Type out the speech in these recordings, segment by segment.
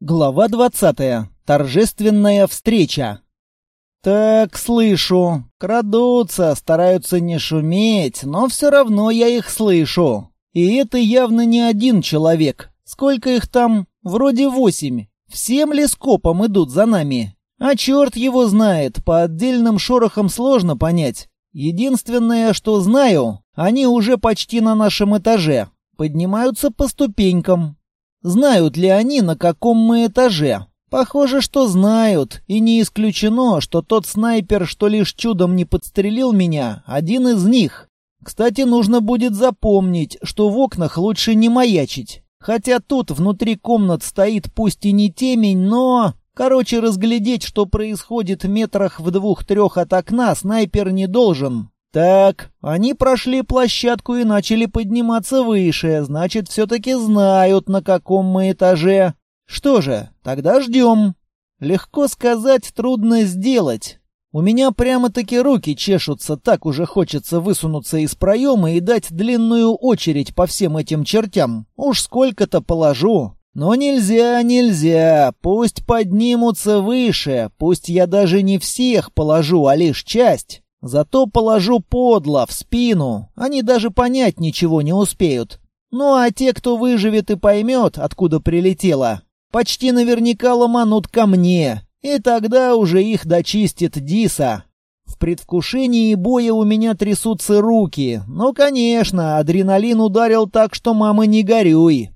Глава 20. Торжественная встреча. Так, слышу. Крадутся, стараются не шуметь, но все равно я их слышу. И это явно не один человек. Сколько их там? Вроде восемь. Всем ли скопом идут за нами? А черт его знает, по отдельным шорохам сложно понять. Единственное, что знаю, они уже почти на нашем этаже. Поднимаются по ступенькам, Знают ли они, на каком мы этаже? Похоже, что знают, и не исключено, что тот снайпер, что лишь чудом не подстрелил меня, один из них. Кстати, нужно будет запомнить, что в окнах лучше не маячить. Хотя тут внутри комнат стоит пусть и не темень, но... Короче, разглядеть, что происходит метрах в двух-трех от окна, снайпер не должен. Так, они прошли площадку и начали подниматься выше, значит, все-таки знают, на каком мы этаже. Что же, тогда ждем. Легко сказать, трудно сделать. У меня прямо-таки руки чешутся, так уже хочется высунуться из проема и дать длинную очередь по всем этим чертям. Уж сколько-то положу. Но нельзя, нельзя. Пусть поднимутся выше, пусть я даже не всех положу, а лишь часть. Зато положу подло, в спину. Они даже понять ничего не успеют. Ну а те, кто выживет и поймет, откуда прилетело, почти наверняка ломанут ко мне. И тогда уже их дочистит Диса. В предвкушении боя у меня трясутся руки. Ну, конечно, адреналин ударил так, что мама не горюй.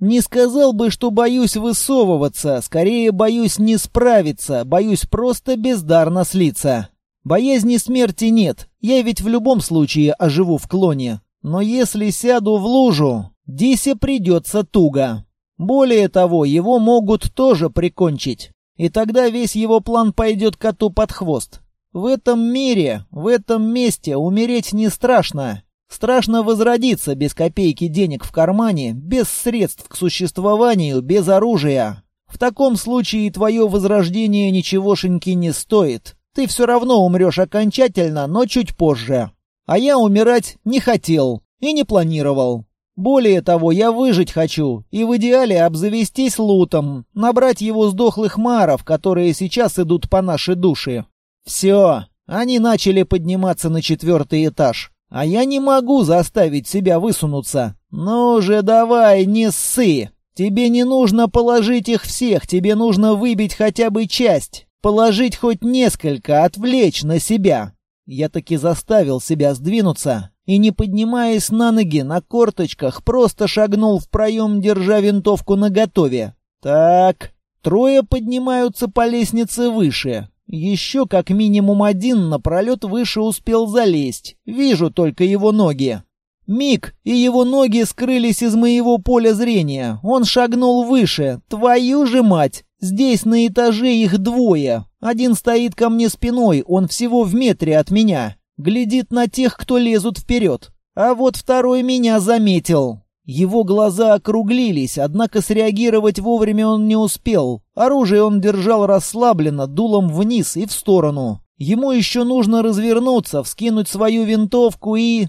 Не сказал бы, что боюсь высовываться, скорее боюсь не справиться, боюсь просто бездарно слиться. Боязни смерти нет, я ведь в любом случае оживу в клоне. Но если сяду в лужу, Дисе придется туго. Более того, его могут тоже прикончить. И тогда весь его план пойдет коту под хвост. В этом мире, в этом месте умереть не страшно. Страшно возродиться без копейки денег в кармане, без средств к существованию, без оружия. В таком случае твое возрождение ничегошеньки не стоит. Ты все равно умрешь окончательно, но чуть позже. А я умирать не хотел и не планировал. Более того, я выжить хочу и в идеале обзавестись лутом, набрать его с дохлых маров, которые сейчас идут по нашей душе. Все, они начали подниматься на четвертый этаж. А я не могу заставить себя высунуться. Ну же, давай, не ссы. Тебе не нужно положить их всех, тебе нужно выбить хотя бы часть. Положить хоть несколько, отвлечь на себя. Я таки заставил себя сдвинуться и, не поднимаясь на ноги, на корточках, просто шагнул в проем, держа винтовку наготове. Так, трое поднимаются по лестнице выше. Еще как минимум один напролет выше успел залезть. Вижу только его ноги. Миг, и его ноги скрылись из моего поля зрения. Он шагнул выше. Твою же мать! Здесь на этаже их двое. Один стоит ко мне спиной, он всего в метре от меня. Глядит на тех, кто лезут вперед. А вот второй меня заметил. Его глаза округлились, однако среагировать вовремя он не успел. Оружие он держал расслабленно, дулом вниз и в сторону. Ему еще нужно развернуться, вскинуть свою винтовку и...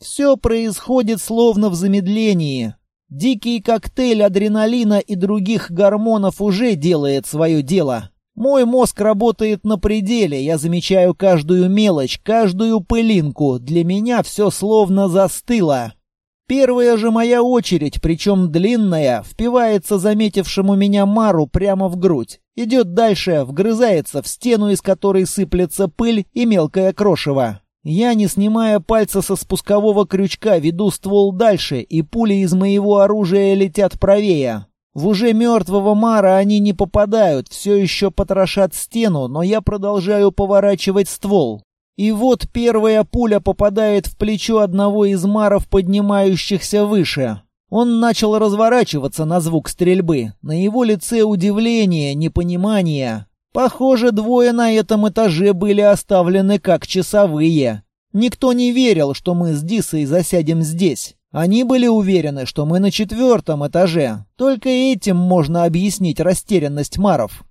Все происходит словно в замедлении. Дикий коктейль адреналина и других гормонов уже делает свое дело. Мой мозг работает на пределе, я замечаю каждую мелочь, каждую пылинку. Для меня все словно застыло. Первая же моя очередь, причем длинная, впивается заметившему меня Мару прямо в грудь. Идет дальше, вгрызается в стену, из которой сыплется пыль и мелкое крошево. Я, не снимая пальца со спускового крючка, веду ствол дальше, и пули из моего оружия летят правее. В уже мертвого Мара они не попадают, все еще потрошат стену, но я продолжаю поворачивать ствол. И вот первая пуля попадает в плечо одного из Маров, поднимающихся выше. Он начал разворачиваться на звук стрельбы. На его лице удивление, непонимание. Похоже, двое на этом этаже были оставлены как часовые. Никто не верил, что мы с Дисой засядем здесь. Они были уверены, что мы на четвертом этаже. Только этим можно объяснить растерянность Маров.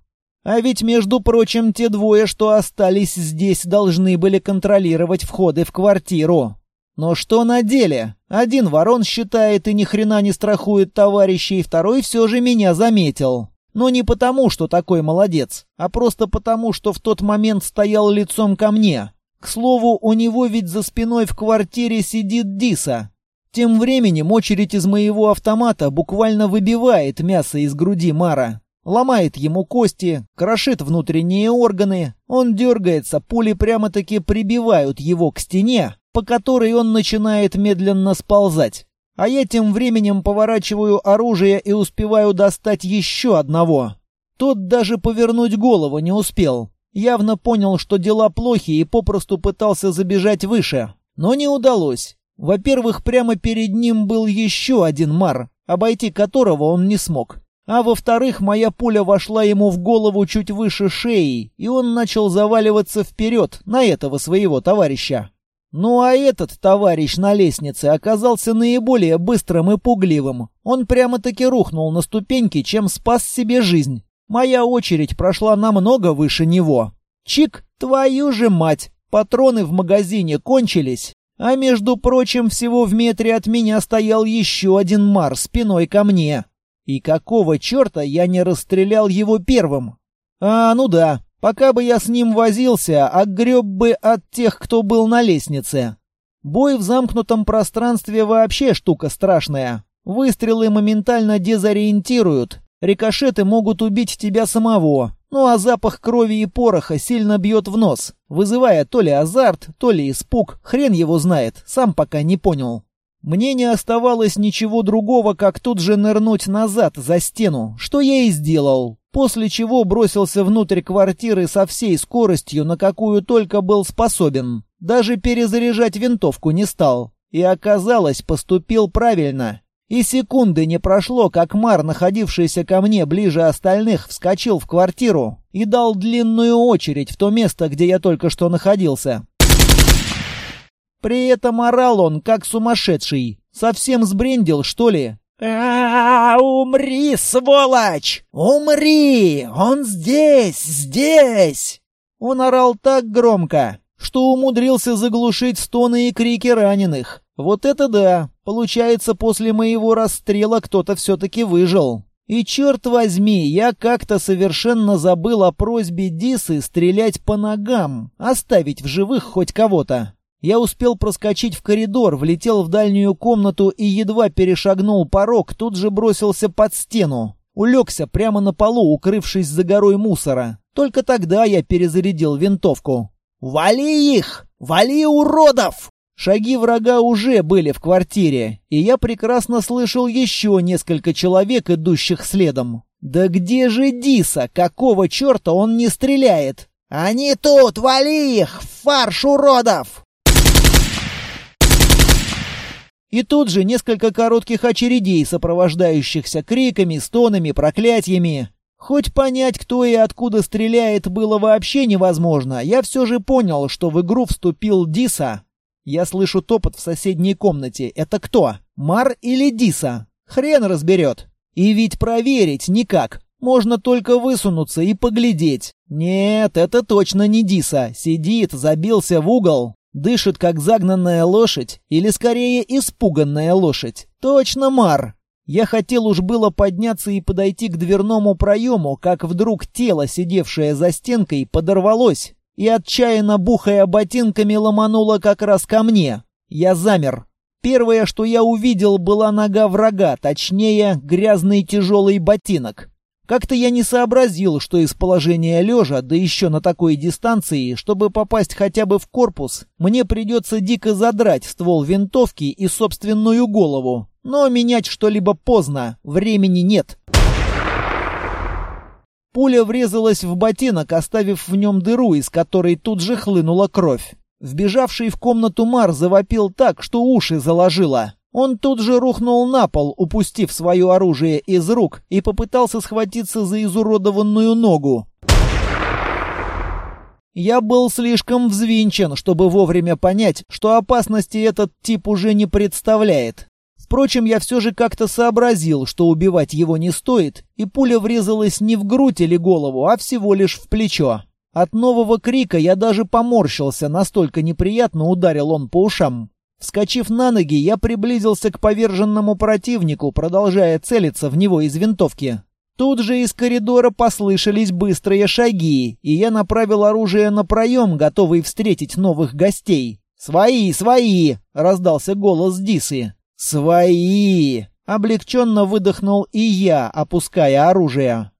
А ведь, между прочим, те двое, что остались здесь, должны были контролировать входы в квартиру. Но что на деле? Один ворон считает и ни хрена не страхует товарищей, второй все же меня заметил. Но не потому, что такой молодец, а просто потому, что в тот момент стоял лицом ко мне. К слову, у него ведь за спиной в квартире сидит Диса. Тем временем очередь из моего автомата буквально выбивает мясо из груди Мара. Ломает ему кости, крошит внутренние органы. Он дергается, пули прямо-таки прибивают его к стене, по которой он начинает медленно сползать. А я тем временем поворачиваю оружие и успеваю достать еще одного. Тот даже повернуть голову не успел. Явно понял, что дела плохи и попросту пытался забежать выше. Но не удалось. Во-первых, прямо перед ним был еще один мар, обойти которого он не смог. А во-вторых, моя пуля вошла ему в голову чуть выше шеи, и он начал заваливаться вперед на этого своего товарища. Ну а этот товарищ на лестнице оказался наиболее быстрым и пугливым. Он прямо-таки рухнул на ступеньки, чем спас себе жизнь. Моя очередь прошла намного выше него. Чик, твою же мать! Патроны в магазине кончились. А между прочим, всего в метре от меня стоял еще один Мар спиной ко мне. И какого черта я не расстрелял его первым? А, ну да, Пока бы я с ним возился, огреб бы от тех, кто был на лестнице. Бой в замкнутом пространстве вообще штука страшная. Выстрелы моментально дезориентируют. Рикошеты могут убить тебя самого. Ну а запах крови и пороха сильно бьет в нос, вызывая то ли азарт, то ли испуг, хрен его знает, сам пока не понял. Мне не оставалось ничего другого, как тут же нырнуть назад за стену, что я и сделал после чего бросился внутрь квартиры со всей скоростью, на какую только был способен. Даже перезаряжать винтовку не стал. И оказалось, поступил правильно. И секунды не прошло, как Мар, находившийся ко мне ближе остальных, вскочил в квартиру и дал длинную очередь в то место, где я только что находился. При этом орал он, как сумасшедший. Совсем сбрендил, что ли? А, умри, сволочь! Умри! Он здесь, здесь!» Он орал так громко, что умудрился заглушить стоны и крики раненых. Вот это да! Получается, после моего расстрела кто-то все-таки выжил. И черт возьми, я как-то совершенно забыл о просьбе Дисы стрелять по ногам, оставить в живых хоть кого-то. Я успел проскочить в коридор, влетел в дальнюю комнату и едва перешагнул порог, тут же бросился под стену. Улегся прямо на полу, укрывшись за горой мусора. Только тогда я перезарядил винтовку. «Вали их! Вали уродов!» Шаги врага уже были в квартире, и я прекрасно слышал еще несколько человек, идущих следом. «Да где же Диса? Какого черта он не стреляет?» «Они тут! Вали их! Фарш уродов!» И тут же несколько коротких очередей, сопровождающихся криками, стонами, проклятиями. Хоть понять, кто и откуда стреляет, было вообще невозможно, я все же понял, что в игру вступил Диса. Я слышу топот в соседней комнате. Это кто? Мар или Диса? Хрен разберет. И ведь проверить никак. Можно только высунуться и поглядеть. Нет, это точно не Диса. Сидит, забился в угол. Дышит, как загнанная лошадь, или скорее испуганная лошадь. Точно Мар. Я хотел уж было подняться и подойти к дверному проему, как вдруг тело, сидевшее за стенкой, подорвалось и, отчаянно бухая ботинками, ломануло как раз ко мне. Я замер. Первое, что я увидел, была нога врага, точнее, грязный тяжелый ботинок. Как-то я не сообразил, что из положения лежа, да еще на такой дистанции, чтобы попасть хотя бы в корпус, мне придется дико задрать ствол винтовки и собственную голову. Но менять что-либо поздно, времени нет. Пуля врезалась в ботинок, оставив в нем дыру, из которой тут же хлынула кровь. Вбежавший в комнату Мар завопил так, что уши заложило. Он тут же рухнул на пол, упустив свое оружие из рук, и попытался схватиться за изуродованную ногу. Я был слишком взвинчен, чтобы вовремя понять, что опасности этот тип уже не представляет. Впрочем, я все же как-то сообразил, что убивать его не стоит, и пуля врезалась не в грудь или голову, а всего лишь в плечо. От нового крика я даже поморщился, настолько неприятно ударил он по ушам. Вскочив на ноги, я приблизился к поверженному противнику, продолжая целиться в него из винтовки. Тут же из коридора послышались быстрые шаги, и я направил оружие на проем, готовый встретить новых гостей. «Свои, свои!» — раздался голос Дисы. «Свои!» — облегченно выдохнул и я, опуская оружие.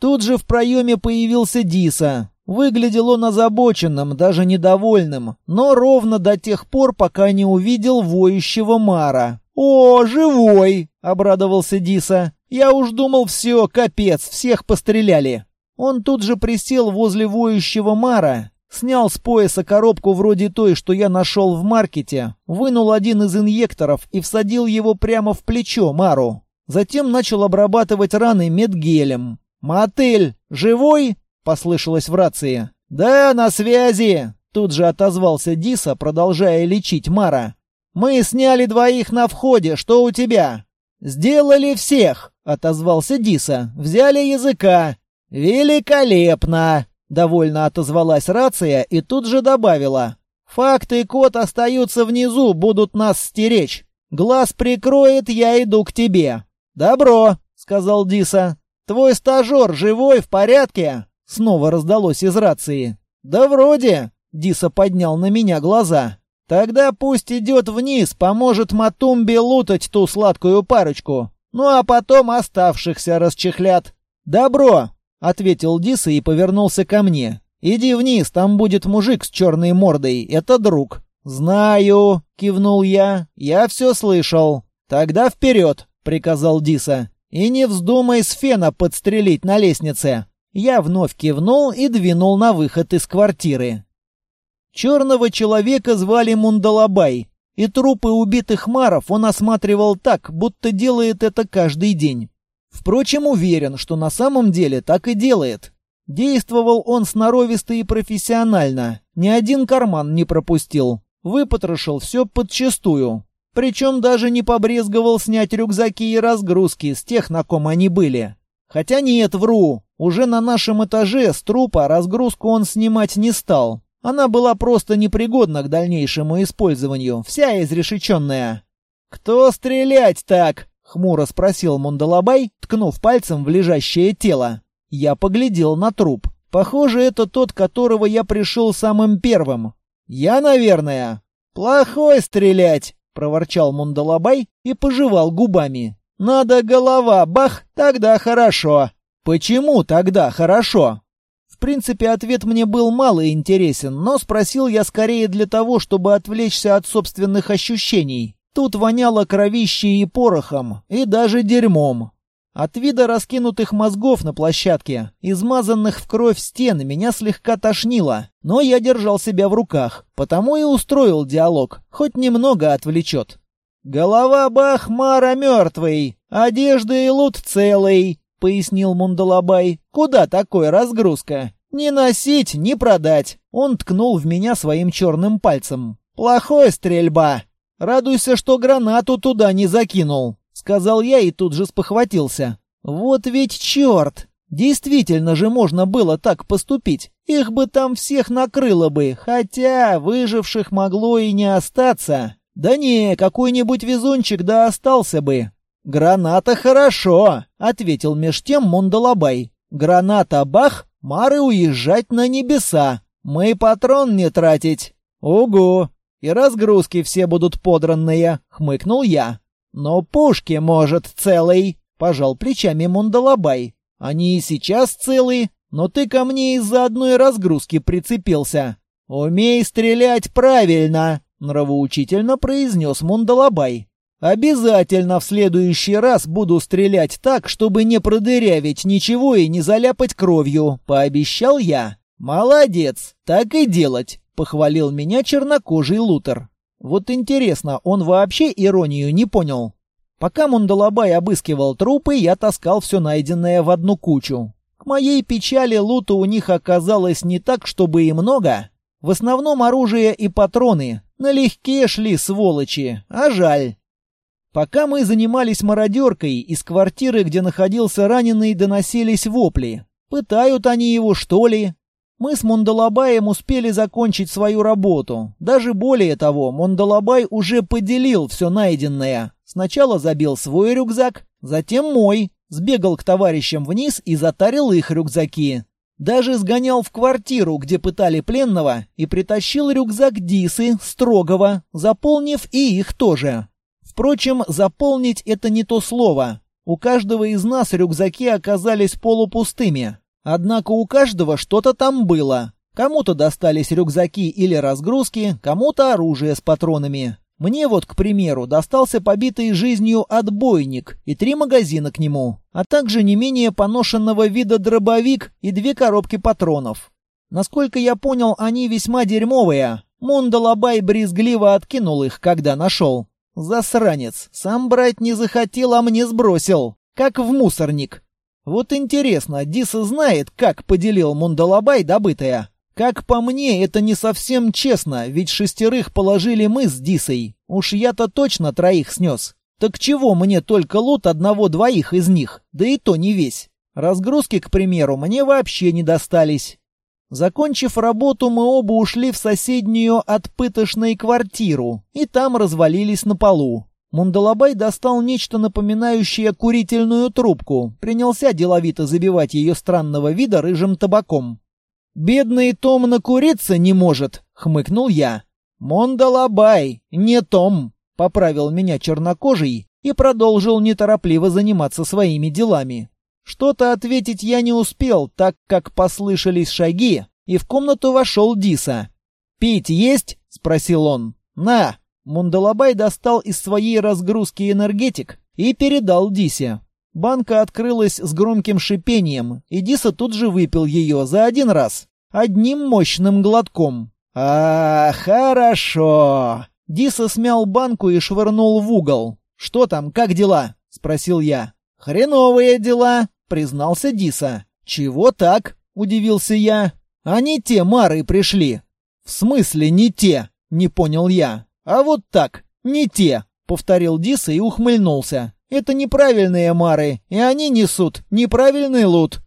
Тут же в проеме появился Диса. Выглядел он озабоченным, даже недовольным, но ровно до тех пор, пока не увидел воющего Мара. «О, живой!» — обрадовался Диса. «Я уж думал, все, капец, всех постреляли». Он тут же присел возле воющего Мара, снял с пояса коробку вроде той, что я нашел в маркете, вынул один из инъекторов и всадил его прямо в плечо Мару. Затем начал обрабатывать раны медгелем. «Мотель, живой?» — послышалось в рации. «Да, на связи!» — тут же отозвался Диса, продолжая лечить Мара. «Мы сняли двоих на входе. Что у тебя?» «Сделали всех!» — отозвался Диса. «Взяли языка». «Великолепно!» — довольно отозвалась рация и тут же добавила. «Факты и код остаются внизу, будут нас стеречь. Глаз прикроет, я иду к тебе». «Добро», — сказал Диса. «Твой стажер живой, в порядке?» Снова раздалось из рации. «Да вроде», — Диса поднял на меня глаза. «Тогда пусть идет вниз, поможет Матумбе лутать ту сладкую парочку. Ну а потом оставшихся расчехлят». «Добро», — ответил Диса и повернулся ко мне. «Иди вниз, там будет мужик с черной мордой, это друг». «Знаю», — кивнул я, — «я все слышал». «Тогда вперед», — приказал Диса. «И не вздумай с фена подстрелить на лестнице». Я вновь кивнул и двинул на выход из квартиры. Черного человека звали Мундалабай, и трупы убитых маров он осматривал так, будто делает это каждый день. Впрочем, уверен, что на самом деле так и делает. Действовал он сноровисто и профессионально, ни один карман не пропустил, выпотрошил все подчистую. Причем даже не побрезговал снять рюкзаки и разгрузки с тех, на ком они были. Хотя нет, вру, уже на нашем этаже с трупа разгрузку он снимать не стал. Она была просто непригодна к дальнейшему использованию, вся изрешеченная. «Кто стрелять так?» — хмуро спросил Мундалабай, ткнув пальцем в лежащее тело. Я поглядел на труп. Похоже, это тот, которого я пришел самым первым. «Я, наверное». «Плохой стрелять!» — проворчал Мундалабай и пожевал губами. «Надо голова, бах, тогда хорошо». Почему тогда хорошо? В принципе, ответ мне был мало интересен, но спросил я скорее для того, чтобы отвлечься от собственных ощущений. Тут воняло кровищей и порохом, и даже дерьмом. От вида раскинутых мозгов на площадке, измазанных в кровь стен, меня слегка тошнило, но я держал себя в руках, потому и устроил диалог, хоть немного отвлечет. «Голова Бахмара мертвый, одежда и лут целый, пояснил Мундалабай. «Куда такой разгрузка? Не носить, не продать!» Он ткнул в меня своим черным пальцем. «Плохой стрельба! Радуйся, что гранату туда не закинул!» Сказал я и тут же спохватился. «Вот ведь черт! Действительно же можно было так поступить. Их бы там всех накрыло бы, хотя выживших могло и не остаться. Да не, какой-нибудь везунчик да остался бы. «Граната хорошо», — ответил меж тем Мундалабай. «Граната бах, Мары уезжать на небеса. Мы патрон не тратить». «Угу, и разгрузки все будут подранные», — хмыкнул я. «Но пушки, может, целый», — пожал плечами Мундалабай. «Они и сейчас целые, но ты ко мне из-за одной разгрузки прицепился. Умей стрелять правильно», — нравоучительно произнес Мундалабай. Обязательно в следующий раз буду стрелять так, чтобы не продырявить ничего и не заляпать кровью, пообещал я. Молодец, так и делать, похвалил меня чернокожий Лутер. Вот интересно, он вообще иронию не понял. Пока Мундалабай обыскивал трупы, я таскал все найденное в одну кучу. К моей печали лута у них оказалось не так, чтобы и много. В основном оружие и патроны. Налегке шли сволочи, а жаль. Пока мы занимались мародеркой, из квартиры, где находился раненый, доносились вопли. Пытают они его, что ли? Мы с Мондалабаем успели закончить свою работу. Даже более того, Мондалабай уже поделил все найденное. Сначала забил свой рюкзак, затем мой, сбегал к товарищам вниз и затарил их рюкзаки. Даже сгонял в квартиру, где пытали пленного, и притащил рюкзак Дисы, строгого, заполнив и их тоже. Впрочем, заполнить это не то слово. У каждого из нас рюкзаки оказались полупустыми. Однако у каждого что-то там было. Кому-то достались рюкзаки или разгрузки, кому-то оружие с патронами. Мне вот, к примеру, достался побитый жизнью отбойник и три магазина к нему, а также не менее поношенного вида дробовик и две коробки патронов. Насколько я понял, они весьма дерьмовые. Мондалабай брезгливо откинул их, когда нашел. Засранец, сам брать не захотел, а мне сбросил. Как в мусорник. Вот интересно, Диса знает, как поделил Мундалабай добытое? Как по мне, это не совсем честно, ведь шестерых положили мы с Дисой. Уж я-то точно троих снес. Так чего мне только лут одного-двоих из них, да и то не весь. Разгрузки, к примеру, мне вообще не достались. Закончив работу, мы оба ушли в соседнюю от пытошной квартиру, и там развалились на полу. Мундалабай достал нечто напоминающее курительную трубку, принялся деловито забивать ее странного вида рыжим табаком. «Бедный Том накуриться не может», — хмыкнул я. «Мондалабай, не Том», — поправил меня чернокожий и продолжил неторопливо заниматься своими делами. Что-то ответить я не успел, так как послышались шаги, и в комнату вошел Диса. «Пить есть?» — спросил он. «На!» Мундалабай достал из своей разгрузки энергетик и передал Дисе. Банка открылась с громким шипением, и Диса тут же выпил ее за один раз, одним мощным глотком. «А, хорошо!» Диса смял банку и швырнул в угол. «Что там, как дела?» — спросил я. «Хреновые дела», — признался Диса. «Чего так?» — удивился я. «Они те мары пришли». «В смысле не те?» — не понял я. «А вот так, не те», — повторил Диса и ухмыльнулся. Это неправильные мары, и они несут неправильный лут.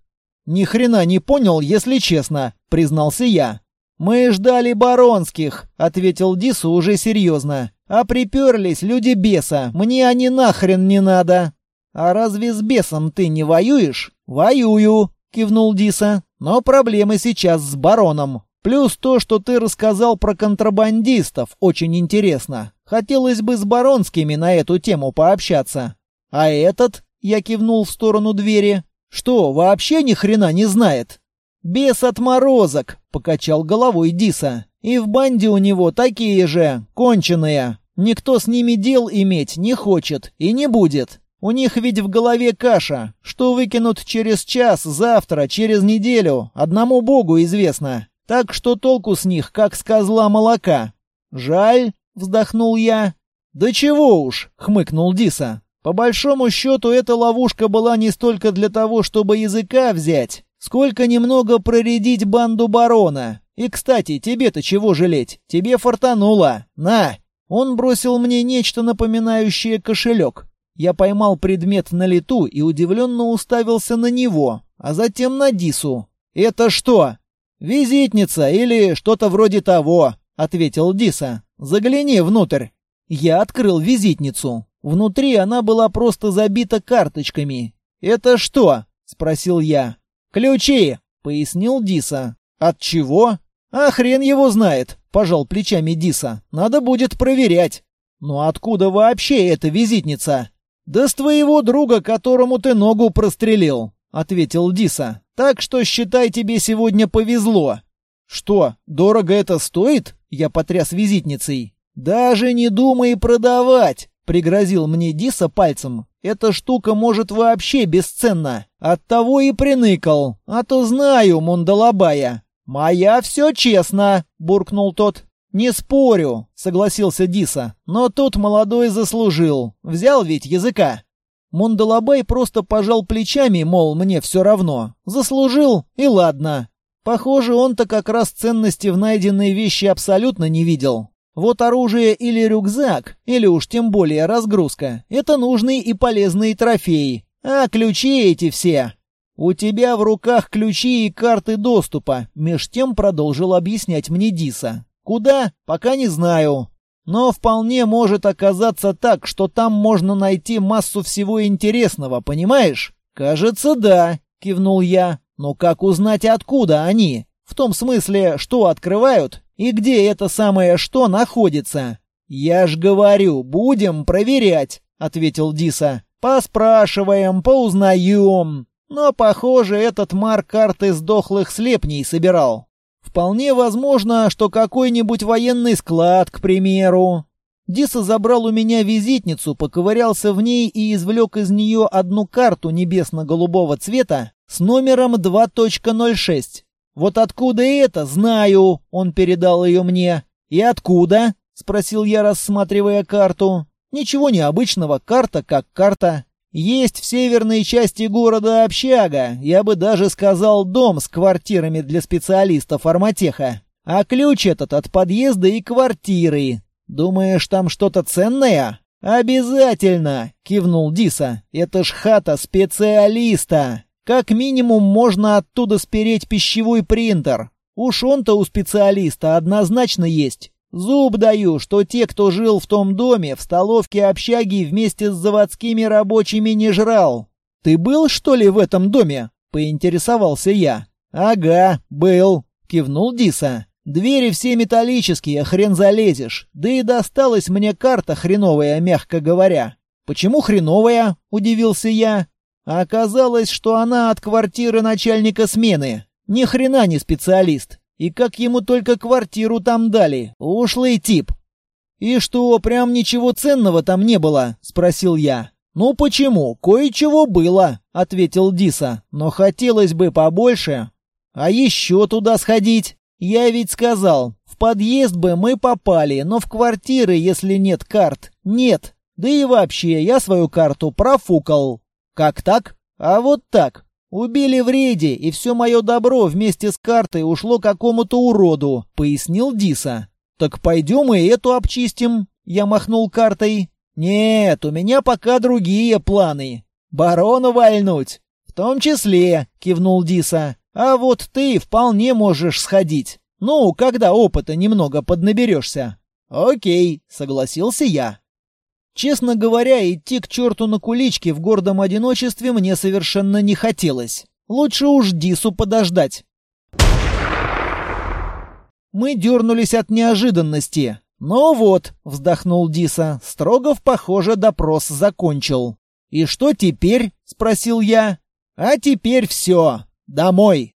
Ни хрена не понял, если честно, признался я. Мы ждали баронских, ответил Дису уже серьезно. А приперлись люди беса, мне они нахрен не надо. А разве с бесом ты не воюешь? Воюю, кивнул Диса. Но проблемы сейчас с бароном. Плюс то, что ты рассказал про контрабандистов, очень интересно. Хотелось бы с баронскими на эту тему пообщаться. А этот, я кивнул в сторону двери, что, вообще ни хрена не знает? Без отморозок, покачал головой Диса. И в банде у него такие же, конченые. Никто с ними дел иметь не хочет и не будет. У них ведь в голове каша. Что выкинут через час, завтра, через неделю, одному богу известно. Так что толку с них, как с козла молока. Жаль, вздохнул я. Да чего уж, хмыкнул Диса. По большому счету, эта ловушка была не столько для того, чтобы языка взять, сколько немного проредить банду барона. И, кстати, тебе-то чего жалеть? Тебе фартануло. На!» Он бросил мне нечто напоминающее кошелек. Я поймал предмет на лету и удивленно уставился на него, а затем на Дису. «Это что?» «Визитница или что-то вроде того», — ответил Диса. «Загляни внутрь». Я открыл визитницу. Внутри она была просто забита карточками. «Это что?» — спросил я. «Ключи!» — пояснил Диса. «От чего?» «А хрен его знает!» — пожал плечами Диса. «Надо будет проверять». «Ну откуда вообще эта визитница?» «Да с твоего друга, которому ты ногу прострелил», — ответил Диса. «Так что считай, тебе сегодня повезло». «Что, дорого это стоит?» — я потряс визитницей. «Даже не думай продавать!» Пригрозил мне Диса пальцем. Эта штука может вообще бесценна. Оттого и приныкал. А то знаю, Мундалабая. Моя все честно, буркнул тот. Не спорю, согласился Диса. Но тут молодой заслужил. Взял ведь языка. Мундалабай просто пожал плечами, мол, мне все равно. Заслужил, и ладно. Похоже, он-то как раз ценности в найденной вещи абсолютно не видел. Вот оружие или рюкзак, или уж тем более разгрузка — это нужный и полезный трофей. А ключи эти все... «У тебя в руках ключи и карты доступа», — меж тем продолжил объяснять мне Диса. «Куда? Пока не знаю. Но вполне может оказаться так, что там можно найти массу всего интересного, понимаешь?» «Кажется, да», — кивнул я. «Но как узнать, откуда они? В том смысле, что открывают и где это самое «что» находится?» «Я ж говорю, будем проверять», — ответил Диса. «Поспрашиваем, поузнаем. Но, похоже, этот Марк карты сдохлых слепней собирал. Вполне возможно, что какой-нибудь военный склад, к примеру. Диса забрал у меня визитницу, поковырялся в ней и извлек из нее одну карту небесно-голубого цвета с номером 2.06. «Вот откуда это, знаю», — он передал ее мне. «И откуда?» — спросил я, рассматривая карту. «Ничего необычного, карта как карта. Есть в северной части города общага, я бы даже сказал дом с квартирами для специалистов арматеха. А ключ этот от подъезда и квартиры. Думаешь, там что-то ценное? Обязательно, кивнул Диса. Это ж хата специалиста. Как минимум можно оттуда спереть пищевой принтер. Уж он-то у специалиста однозначно есть. Зуб даю, что те, кто жил в том доме, в столовке общаги вместе с заводскими рабочими не жрал. Ты был, что ли, в этом доме? Поинтересовался я. Ага, был, кивнул Диса. Двери все металлические, хрен залезешь. Да и досталась мне карта хреновая, мягко говоря. Почему хреновая? Удивился я. оказалось, что она от квартиры начальника смены. Ни хрена не специалист. И как ему только квартиру там дали. Ушлый тип. «И что, прям ничего ценного там не было?» — спросил я. «Ну почему? Кое-чего было», — ответил Диса. «Но хотелось бы побольше. А еще туда сходить? Я ведь сказал, в подъезд бы мы попали, но в квартиры, если нет карт, нет. Да и вообще, я свою карту профукал». «Как так?» «А вот так. «Убили в рейде, и все мое добро вместе с картой ушло какому-то уроду», — пояснил Диса. «Так пойдем и эту обчистим», — я махнул картой. «Нет, у меня пока другие планы. Барона вальнуть». «В том числе», — кивнул Диса. «А вот ты вполне можешь сходить. Ну, когда опыта немного поднаберешься». «Окей», — согласился я. Честно говоря, идти к черту на куличке в гордом одиночестве мне совершенно не хотелось. Лучше уж Дису подождать. Мы дернулись от неожиданности. «Ну вот», — вздохнул Диса, — Строгов, похоже, допрос закончил. «И что теперь?» — спросил я. «А теперь все. Домой».